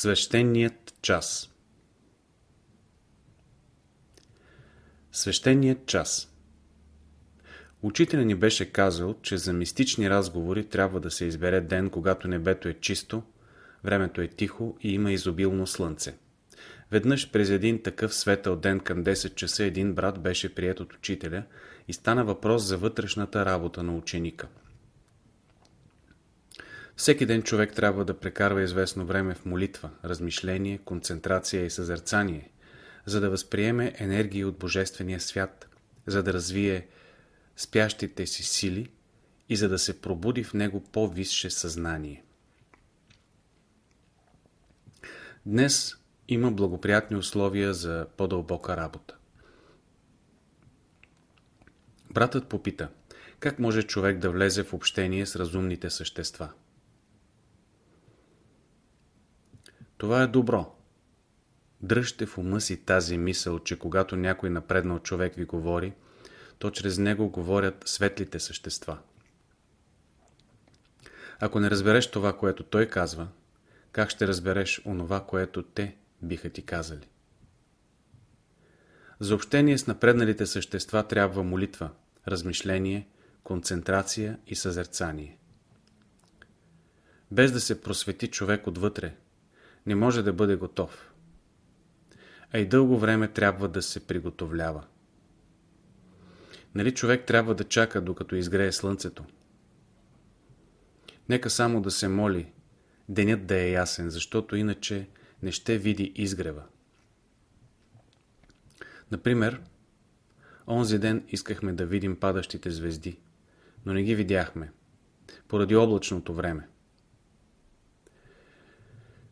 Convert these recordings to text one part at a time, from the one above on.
Свещеният час Свещеният час Учителя ни беше казал, че за мистични разговори трябва да се избере ден, когато небето е чисто, времето е тихо и има изобилно слънце. Веднъж през един такъв светъл ден към 10 часа един брат беше прият от учителя и стана въпрос за вътрешната работа на ученика. Всеки ден човек трябва да прекарва известно време в молитва, размишление, концентрация и съзерцание, за да възприеме енергии от Божествения свят, за да развие спящите си сили и за да се пробуди в него по-висше съзнание. Днес има благоприятни условия за по-дълбока работа. Братът попита, как може човек да влезе в общение с разумните същества? Това е добро. Дръжте в ума си тази мисъл, че когато някой напреднал човек ви говори, то чрез него говорят светлите същества. Ако не разбереш това, което той казва, как ще разбереш онова, което те биха ти казали? За общение с напредналите същества трябва молитва, размишление, концентрация и съзерцание. Без да се просвети човек отвътре, не може да бъде готов. А и дълго време трябва да се приготовлява. Нали човек трябва да чака докато изгрее слънцето? Нека само да се моли, денят да е ясен, защото иначе не ще види изгрева. Например, онзи ден искахме да видим падащите звезди, но не ги видяхме, поради облачното време.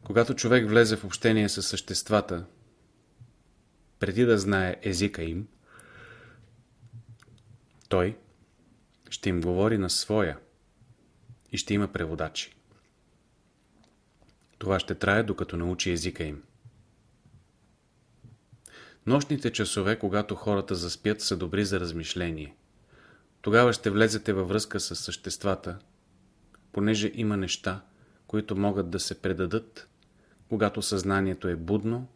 Когато човек влезе в общение с съществата, преди да знае езика им, той ще им говори на своя и ще има преводачи. Това ще трае докато научи езика им. Нощните часове, когато хората заспят, са добри за размишление. Тогава ще влезете във връзка с съществата, понеже има неща, които могат да се предадат когато съзнанието е будно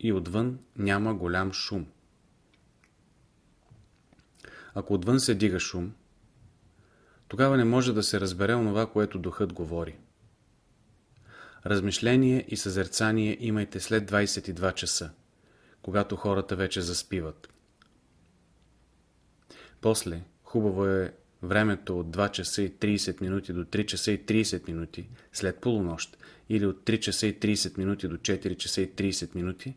и отвън няма голям шум. Ако отвън се дига шум, тогава не може да се разбере онова, което духът говори. Размишление и съзерцание имайте след 22 часа, когато хората вече заспиват. После, хубаво е времето от 2 часа и 30 минути до 3 часа и 30 минути след полунощ или от 3 часа и 30 минути до 4 часа и 30 минути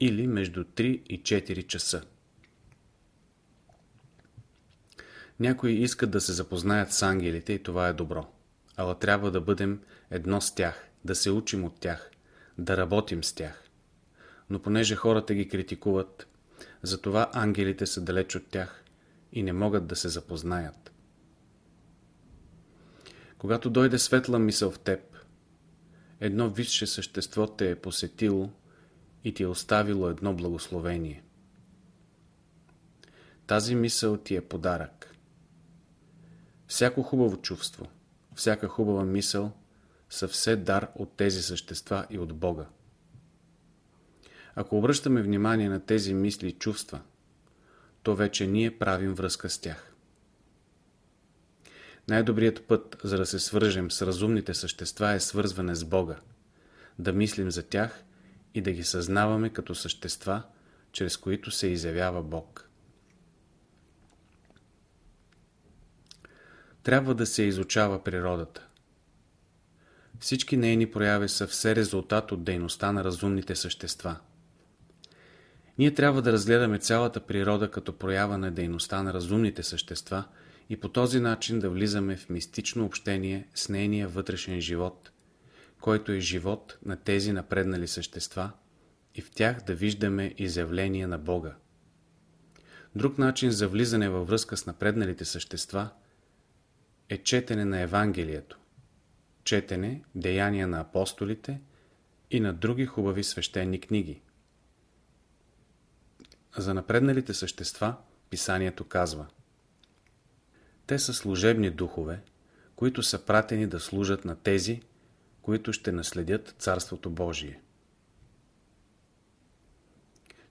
или между 3 и 4 часа. Някои искат да се запознаят с ангелите и това е добро. Ала трябва да бъдем едно с тях, да се учим от тях, да работим с тях. Но понеже хората ги критикуват, затова ангелите са далеч от тях и не могат да се запознаят. Когато дойде светла мисъл в теб, едно висше същество те е посетило и ти е оставило едно благословение. Тази мисъл ти е подарък. Всяко хубаво чувство, всяка хубава мисъл са все дар от тези същества и от Бога. Ако обръщаме внимание на тези мисли и чувства, то вече ние правим връзка с тях. Най-добрият път, за да се свържем с разумните същества е свързване с Бога, да мислим за тях и да ги съзнаваме като същества, чрез които се изявява Бог. Трябва да се изучава природата. Всички нейни прояви са все резултат от дейността на разумните същества. Ние трябва да разгледаме цялата природа като проява на дейността на разумните същества – и по този начин да влизаме в мистично общение с нейния вътрешен живот, който е живот на тези напреднали същества и в тях да виждаме изявление на Бога. Друг начин за влизане във връзка с напредналите същества е четене на Евангелието, четене деяния на апостолите и на други хубави свещени книги. За напредналите същества писанието казва – те са служебни духове, които са пратени да служат на тези, които ще наследят Царството Божие.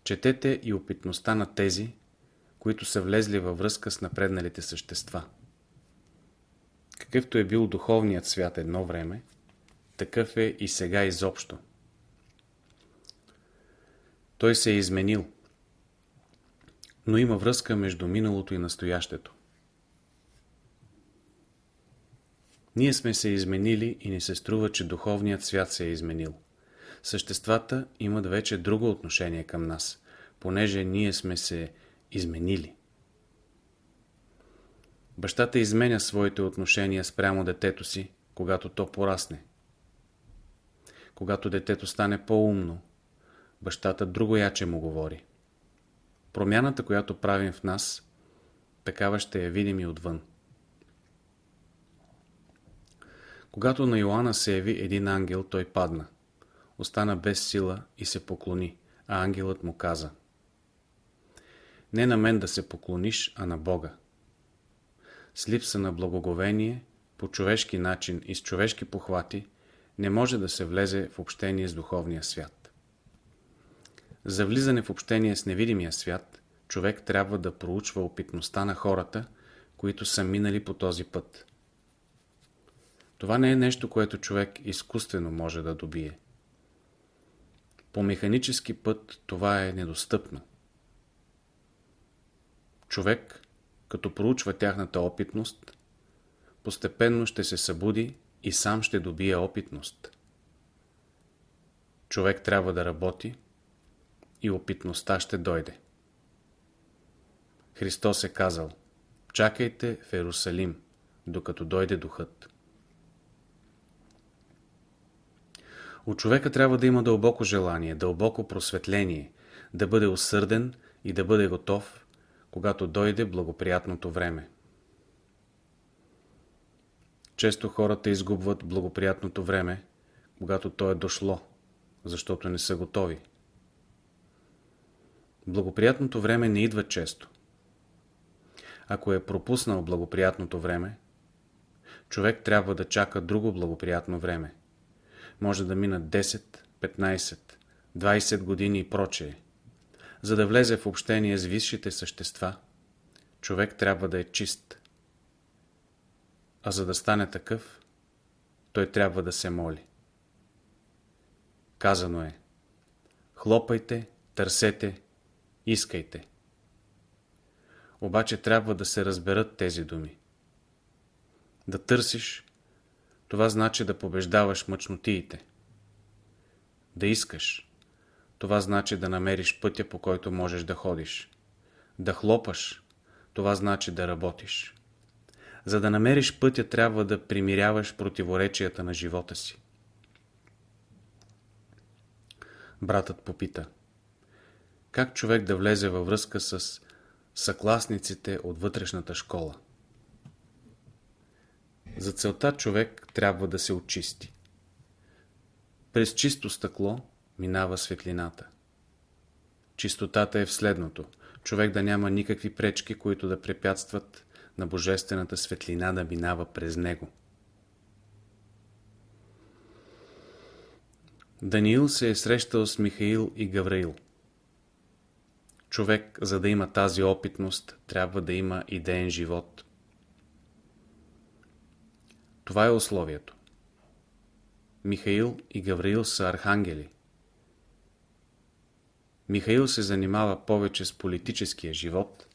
Четете и опитността на тези, които са влезли във връзка с напредналите същества. Какъвто е бил духовният свят едно време, такъв е и сега изобщо. Той се е изменил, но има връзка между миналото и настоящето. Ние сме се изменили и ни се струва, че духовният свят се е изменил. Съществата имат вече друго отношение към нас, понеже ние сме се изменили. Бащата изменя своите отношения спрямо детето си, когато то порасне. Когато детето стане по-умно, бащата друго яче му говори. Промяната, която правим в нас, такава ще я видим и отвън. Когато на Йоанна се яви един ангел, той падна. Остана без сила и се поклони, а ангелът му каза Не на мен да се поклониш, а на Бога. С липса на благоговение, по човешки начин и с човешки похвати, не може да се влезе в общение с духовния свят. За влизане в общение с невидимия свят, човек трябва да проучва опитността на хората, които са минали по този път. Това не е нещо, което човек изкуствено може да добие. По механически път това е недостъпно. Човек, като проучва тяхната опитност, постепенно ще се събуди и сам ще добие опитност. Човек трябва да работи и опитността ще дойде. Христос е казал, чакайте в Ерусалим, докато дойде духът. От човека трябва да има дълбоко желание, дълбоко просветление, да бъде усърден и да бъде готов, когато дойде благоприятното време. Често хората изгубват благоприятното време, когато то е дошло, защото не са готови. Благоприятното време не идва често. Ако е пропуснал благоприятното време, човек трябва да чака друго благоприятно време може да минат 10, 15, 20 години и прочее. За да влезе в общение с висшите същества, човек трябва да е чист. А за да стане такъв, той трябва да се моли. Казано е Хлопайте, търсете, искайте. Обаче трябва да се разберат тези думи. Да търсиш това значи да побеждаваш мъчнотиите. Да искаш. Това значи да намериш пътя, по който можеш да ходиш. Да хлопаш. Това значи да работиш. За да намериш пътя, трябва да примиряваш противоречията на живота си. Братът попита. Как човек да влезе във връзка с съкласниците от вътрешната школа? За целта човек трябва да се очисти. През чисто стъкло минава светлината. Чистотата е в следното. Човек да няма никакви пречки, които да препятстват на божествената светлина да минава през него. Даниил се е срещал с Михаил и Гавраил. Човек, за да има тази опитност, трябва да има идеен живот – това е условието. Михаил и Гавраил са архангели. Михаил се занимава повече с политическия живот,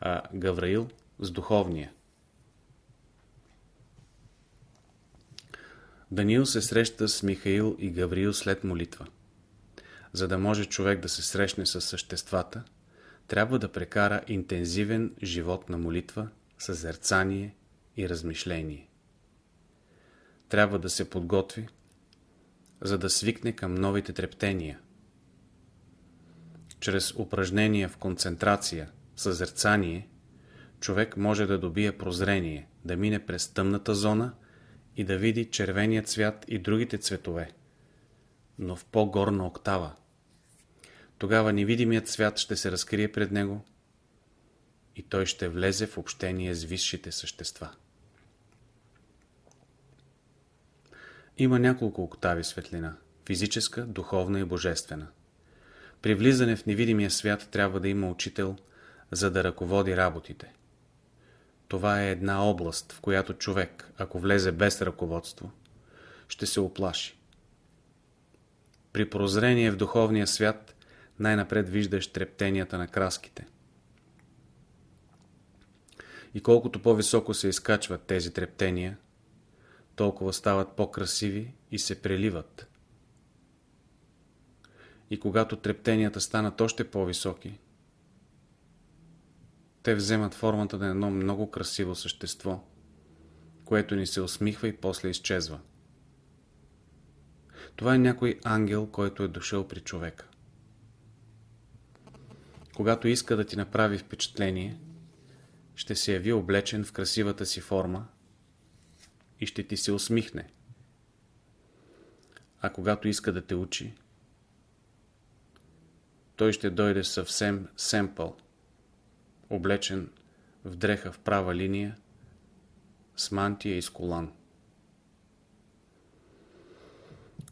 а Гавраил с духовния. Даниил се среща с Михаил и Гавриил след молитва. За да може човек да се срещне с съществата, трябва да прекара интензивен живот на молитва, съзерцание и размишление трябва да се подготви, за да свикне към новите трептения. Чрез упражнения в концентрация, съзерцание, човек може да добие прозрение, да мине през тъмната зона и да види червения цвят и другите цветове, но в по-горна октава. Тогава невидимият свят ще се разкрие пред него и той ще влезе в общение с висшите същества. Има няколко октави светлина – физическа, духовна и божествена. При влизане в невидимия свят трябва да има учител, за да ръководи работите. Това е една област, в която човек, ако влезе без ръководство, ще се оплаши. При прозрение в духовния свят най-напред виждаш трептенията на краските. И колкото по-високо се изкачват тези трептения, толкова стават по-красиви и се преливат. И когато трептенията станат още по-високи, те вземат формата на едно много красиво същество, което ни се усмихва и после изчезва. Това е някой ангел, който е дошъл при човека. Когато иска да ти направи впечатление, ще се яви облечен в красивата си форма и ще ти се усмихне. А когато иска да те учи, той ще дойде съвсем семпъл, облечен в дреха в права линия, с мантия и с колан.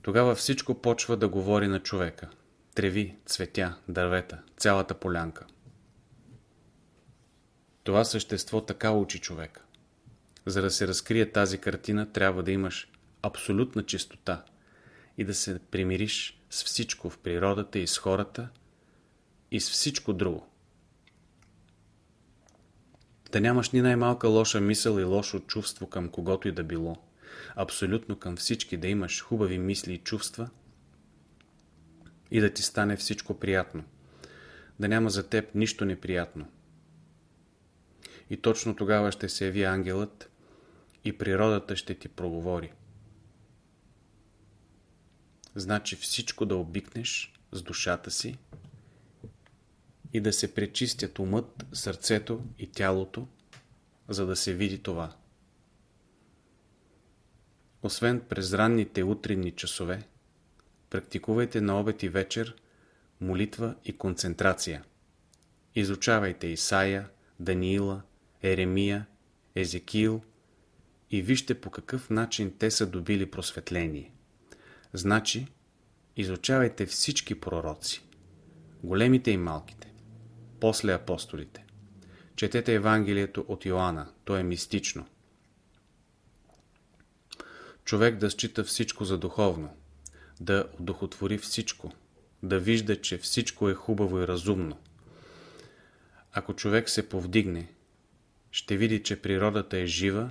Тогава всичко почва да говори на човека. Треви, цветя, дървета, цялата полянка. Това същество така учи човека. За да се разкрие тази картина, трябва да имаш абсолютна чистота и да се примириш с всичко в природата и с хората и с всичко друго. Да нямаш ни най-малка лоша мисъл и лошо чувство към когото и да било. Абсолютно към всички да имаш хубави мисли и чувства и да ти стане всичко приятно. Да няма за теб нищо неприятно. И точно тогава ще се яви ангелът и природата ще ти проговори. Значи всичко да обикнеш с душата си и да се пречистят умът, сърцето и тялото, за да се види това. Освен през ранните утринни часове, практикувайте на обед и вечер молитва и концентрация. Изучавайте Исаия, Даниила, Еремия, Езекил и вижте по какъв начин те са добили просветление. Значи, изучавайте всички пророци, големите и малките, после апостолите. Четете Евангелието от Йоанна, то е мистично. Човек да счита всичко за духовно, да удохотвори всичко, да вижда, че всичко е хубаво и разумно. Ако човек се повдигне, ще види, че природата е жива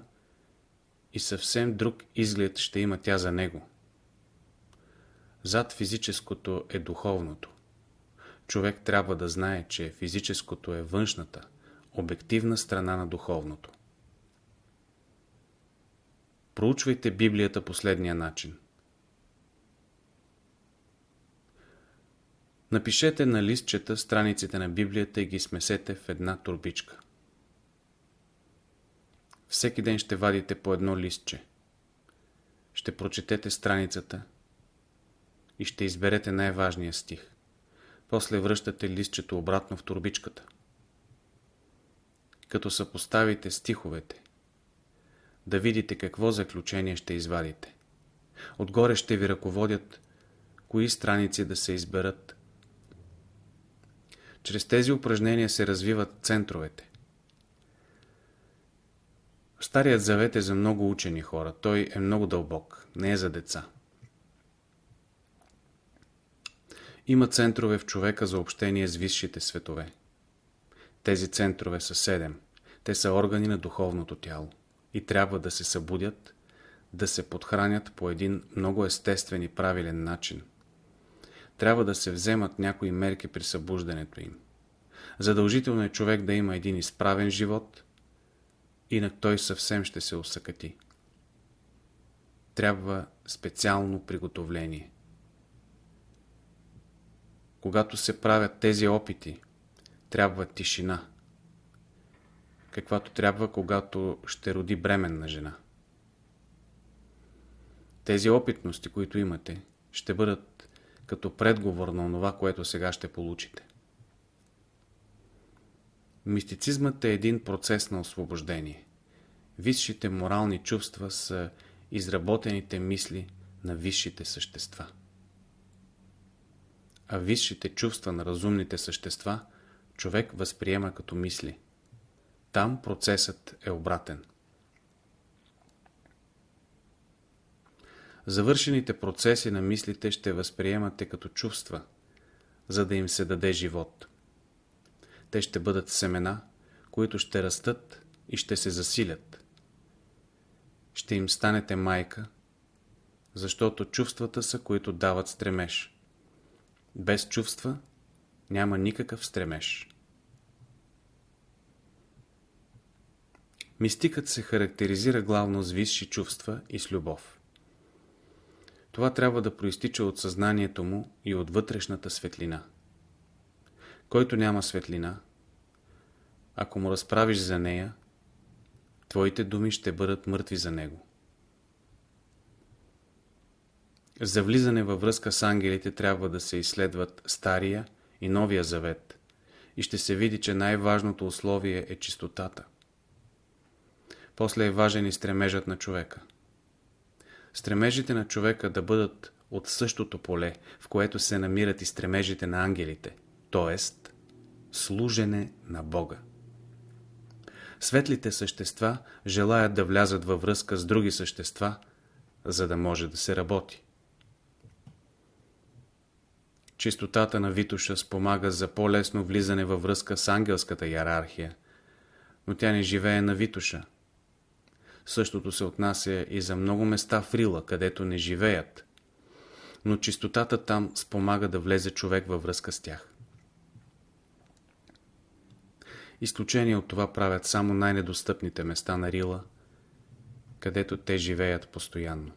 и съвсем друг изглед ще има тя за него. Зад физическото е духовното. Човек трябва да знае, че физическото е външната, обективна страна на духовното. Проучвайте Библията последния начин. Напишете на листчета страниците на Библията и ги смесете в една турбичка. Всеки ден ще вадите по едно листче. Ще прочетете страницата и ще изберете най-важния стих. После връщате листчето обратно в турбичката. Като съпоставите стиховете, да видите какво заключение ще извадите. Отгоре ще ви ръководят кои страници да се изберат. Чрез тези упражнения се развиват центровете. Старият завет е за много учени хора. Той е много дълбок. Не е за деца. Има центрове в човека за общение с висшите светове. Тези центрове са седем. Те са органи на духовното тяло и трябва да се събудят, да се подхранят по един много естествен и правилен начин. Трябва да се вземат някои мерки при събуждането им. Задължително е човек да има един изправен живот, инак той съвсем ще се усъкати. Трябва специално приготовление. Когато се правят тези опити, трябва тишина – каквато трябва, когато ще роди бременна жена. Тези опитности, които имате, ще бъдат като предговор на това, което сега ще получите. Мистицизмът е един процес на освобождение. Висшите морални чувства са изработените мисли на висшите същества. А висшите чувства на разумните същества човек възприема като мисли. Там процесът е обратен. Завършените процеси на мислите ще възприемате като чувства, за да им се даде живот. Те ще бъдат семена, които ще растат и ще се засилят. Ще им станете майка, защото чувствата са, които дават стремеж. Без чувства няма никакъв стремеж. Мистикът се характеризира главно с висши чувства и с любов. Това трябва да проистича от съзнанието му и от вътрешната светлина. Който няма светлина, ако му разправиш за нея, твоите думи ще бъдат мъртви за него. За влизане във връзка с ангелите трябва да се изследват Стария и Новия Завет и ще се види, че най-важното условие е чистотата. После е важен и стремежът на човека. Стремежите на човека да бъдат от същото поле, в което се намират и стремежите на ангелите, т.е. служене на Бога. Светлите същества желаят да влязат във връзка с други същества, за да може да се работи. Чистотата на Витуша спомага за по-лесно влизане във връзка с ангелската иерархия, но тя не живее на Витуша. Същото се отнася и за много места в Рила, където не живеят, но чистотата там спомага да влезе човек във връзка с тях. Изключение от това правят само най-недостъпните места на Рила, където те живеят постоянно.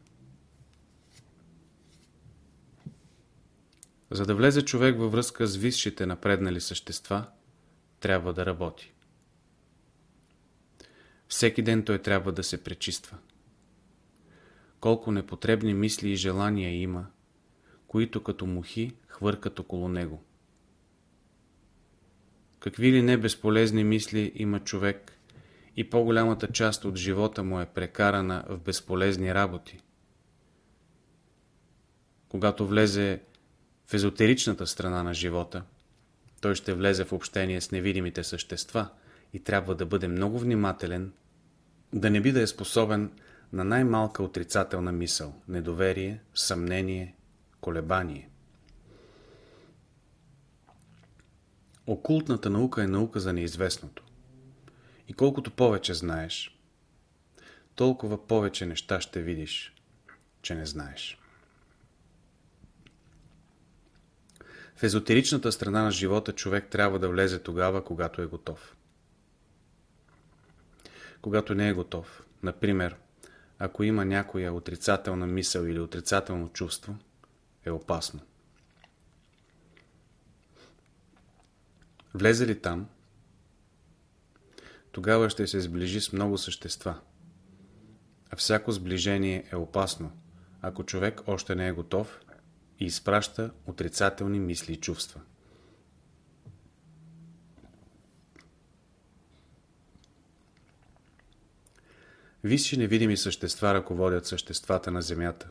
За да влезе човек във връзка с висшите напреднали същества, трябва да работи. Всеки ден той трябва да се пречиства. Колко непотребни мисли и желания има, които като мухи хвъркат около него. Какви ли не безполезни мисли има човек и по-голямата част от живота му е прекарана в безполезни работи. Когато влезе в езотеричната страна на живота, той ще влезе в общение с невидимите същества и трябва да бъде много внимателен, да не би да е способен на най-малка отрицателна мисъл, недоверие, съмнение, колебание. Окултната наука е наука за неизвестното. И колкото повече знаеш, толкова повече неща ще видиш, че не знаеш. В езотеричната страна на живота човек трябва да влезе тогава, когато е готов. Когато не е готов, например, ако има някоя отрицателна мисъл или отрицателно чувство, е опасно. Влезе ли там, тогава ще се сближи с много същества. А всяко сближение е опасно, ако човек още не е готов и изпраща отрицателни мисли и чувства. Висши невидими същества ръководят съществата на Земята.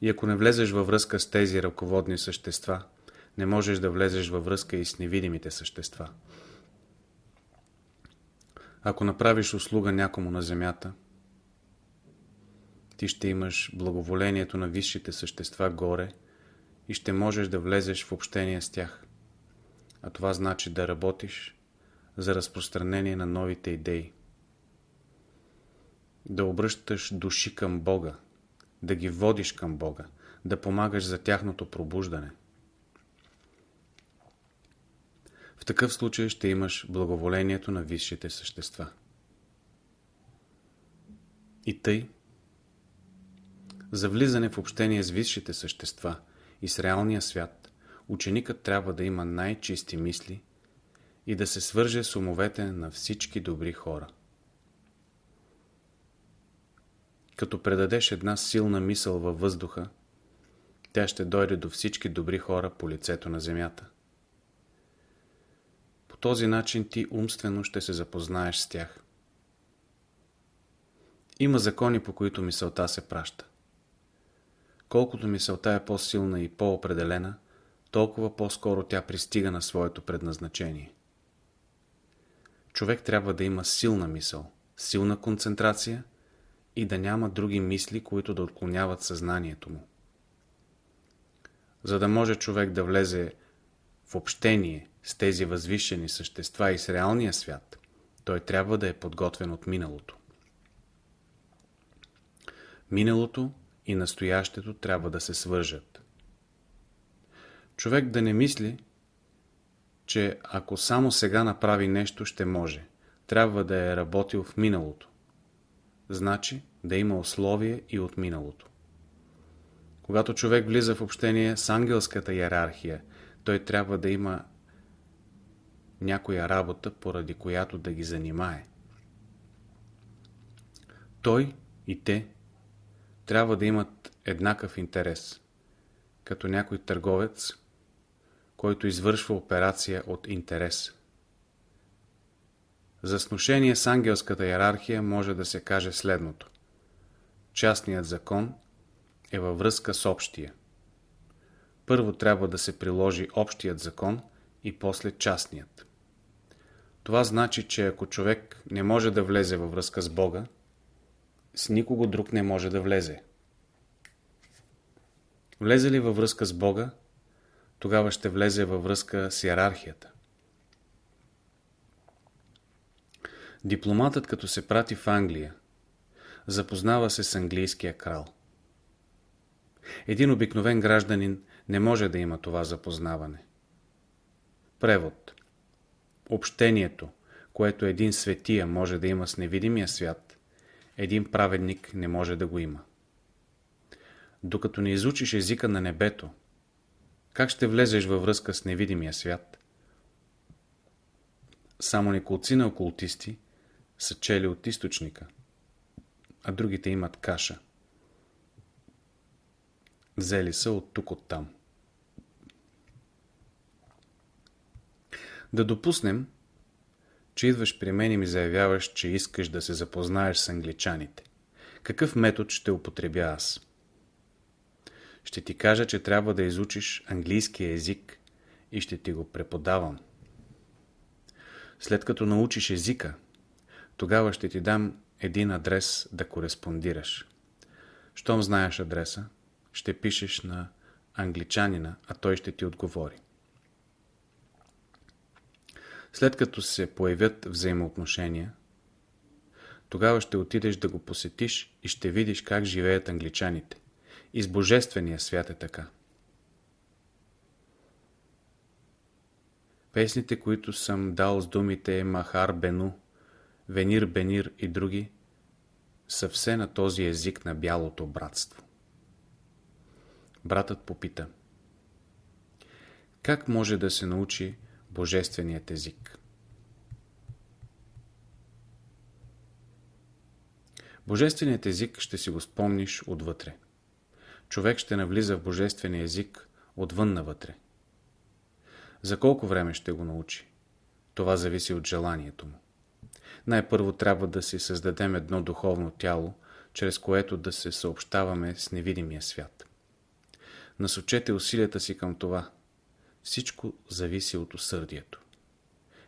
И ако не влезеш във връзка с тези ръководни същества, не можеш да влезеш във връзка и с невидимите същества. Ако направиш услуга някому на Земята, ти ще имаш благоволението на висшите същества горе и ще можеш да влезеш в общение с тях. А това значи да работиш за разпространение на новите идеи. Да обръщаш души към Бога, да ги водиш към Бога, да помагаш за тяхното пробуждане. В такъв случай ще имаш благоволението на висшите същества. И тъй, за влизане в общение с висшите същества – и с реалния свят, ученикът трябва да има най-чисти мисли и да се свърже с умовете на всички добри хора. Като предадеш една силна мисъл във въздуха, тя ще дойде до всички добри хора по лицето на земята. По този начин ти умствено ще се запознаеш с тях. Има закони, по които мисълта се праща. Колкото мисълта е по-силна и по-определена, толкова по-скоро тя пристига на своето предназначение. Човек трябва да има силна мисъл, силна концентрация и да няма други мисли, които да отклоняват съзнанието му. За да може човек да влезе в общение с тези възвишени същества и с реалния свят, той трябва да е подготвен от миналото. Миналото и настоящето трябва да се свържат. Човек да не мисли, че ако само сега направи нещо, ще може. Трябва да е работил в миналото. Значи да има условие и от миналото. Когато човек влиза в общение с ангелската иерархия, той трябва да има някоя работа, поради която да ги занимае. Той и те трябва да имат еднакъв интерес, като някой търговец, който извършва операция от интерес. За сношение с ангелската иерархия може да се каже следното. Частният закон е във връзка с общия. Първо трябва да се приложи общият закон и после частният. Това значи, че ако човек не може да влезе във връзка с Бога, с никого друг не може да влезе. Влезе ли във връзка с Бога, тогава ще влезе във връзка с иерархията. Дипломатът като се прати в Англия, запознава се с английския крал. Един обикновен гражданин не може да има това запознаване. Превод Общението, което един светия може да има с невидимия свят, един праведник не може да го има. Докато не изучиш езика на небето, как ще влезеш във връзка с невидимия свят? Само неколци на окултисти са чели от източника, а другите имат каша. Взели са от тук от там. Да допуснем, че идваш при мен и ми заявяваш, че искаш да се запознаеш с англичаните. Какъв метод ще употребя аз? Ще ти кажа, че трябва да изучиш английския език и ще ти го преподавам. След като научиш езика, тогава ще ти дам един адрес да кореспондираш. Щом знаеш адреса, ще пишеш на англичанина, а той ще ти отговори. След като се появят взаимоотношения, тогава ще отидеш да го посетиш и ще видиш как живеят англичаните. И с Божествения свят е така. Песните, които съм дал с думите Махар Бену, Венир Бенир и други, са все на този език на бялото братство. Братът попита. Как може да се научи Божественият език? Божественият език ще си го спомниш отвътре човек ще навлиза в божествения език отвън навътре. За колко време ще го научи? Това зависи от желанието му. Най-първо трябва да си създадем едно духовно тяло, чрез което да се съобщаваме с невидимия свят. Насочете усилията си към това. Всичко зависи от усърдието.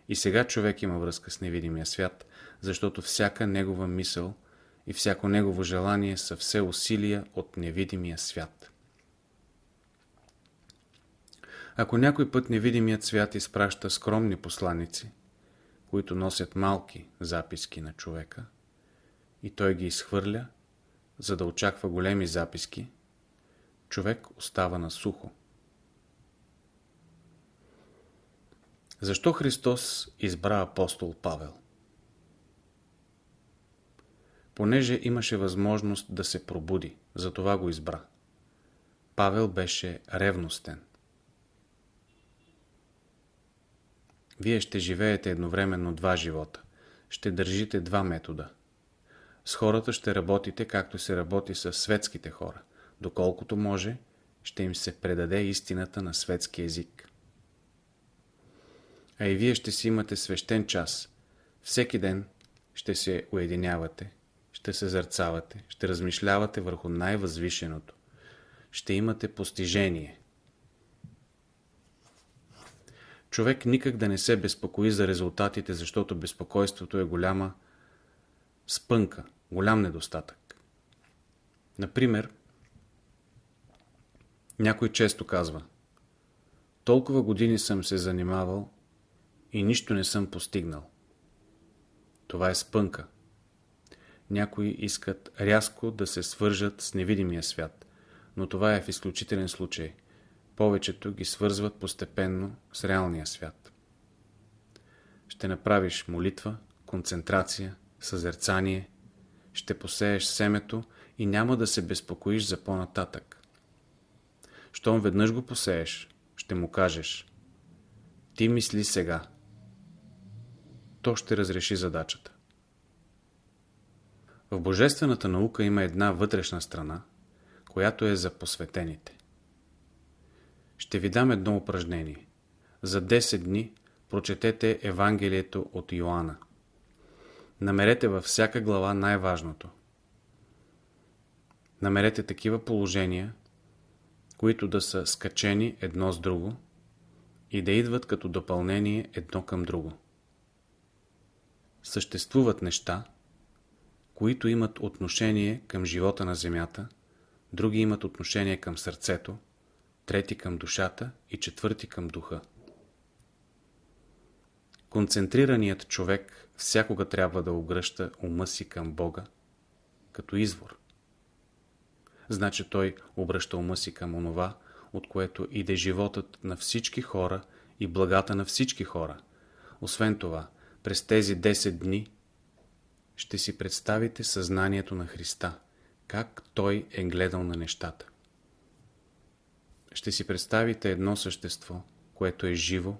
И сега човек има връзка с невидимия свят, защото всяка негова мисъл – и всяко негово желание са все усилия от невидимия свят. Ако някой път невидимият свят изпраща скромни посланици, които носят малки записки на човека, и той ги изхвърля, за да очаква големи записки, човек остава на сухо. Защо Христос избра апостол Павел? понеже имаше възможност да се пробуди, затова го избра. Павел беше ревностен. Вие ще живеете едновременно два живота. Ще държите два метода. С хората ще работите както се работи с светските хора. Доколкото може, ще им се предаде истината на светски език. А и вие ще си имате свещен час. Всеки ден ще се уединявате, ще се зърцавате, ще размишлявате върху най-възвишеното. ще имате постижение. Човек никак да не се безпокои за резултатите, защото безпокойството е голяма спънка, голям недостатък. Например, някой често казва Толкова години съм се занимавал и нищо не съм постигнал. Това е спънка. Някои искат рязко да се свържат с невидимия свят, но това е в изключителен случай. Повечето ги свързват постепенно с реалния свят. Ще направиш молитва, концентрация, съзерцание, ще посееш семето и няма да се безпокоиш за по-нататък. Щом веднъж го посееш, ще му кажеш Ти мисли сега. То ще разреши задачата. В божествената наука има една вътрешна страна, която е за посветените. Ще ви дам едно упражнение. За 10 дни прочетете Евангелието от Йоанна. Намерете във всяка глава най-важното. Намерете такива положения, които да са скачени едно с друго и да идват като допълнение едно към друго. Съществуват неща, които имат отношение към живота на земята, други имат отношение към сърцето, трети към душата и четвърти към духа. Концентрираният човек всякога трябва да огръща ума си към Бога, като извор. Значи той обръща ума си към онова, от което иде животът на всички хора и благата на всички хора. Освен това, през тези 10 дни ще си представите съзнанието на Христа, как Той е гледал на нещата. Ще си представите едно същество, което е живо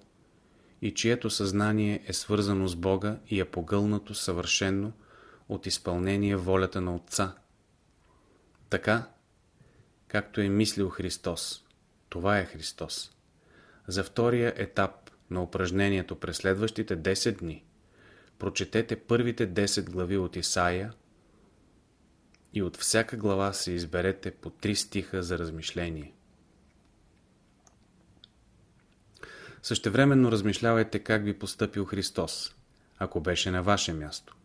и чието съзнание е свързано с Бога и е погълнато съвършенно от изпълнение волята на Отца. Така, както е мислил Христос. Това е Христос. За втория етап на упражнението през следващите 10 дни прочетете първите 10 глави от Исаия и от всяка глава се изберете по три стиха за размишление. Същевременно размишлявайте как би поступил Христос, ако беше на ваше място.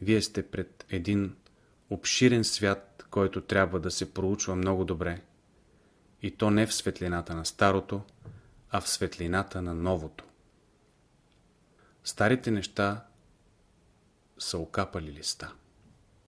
Вие сте пред един обширен свят, който трябва да се проучва много добре, и то не в светлината на старото, а в светлината на новото. Старите неща са окапали листа.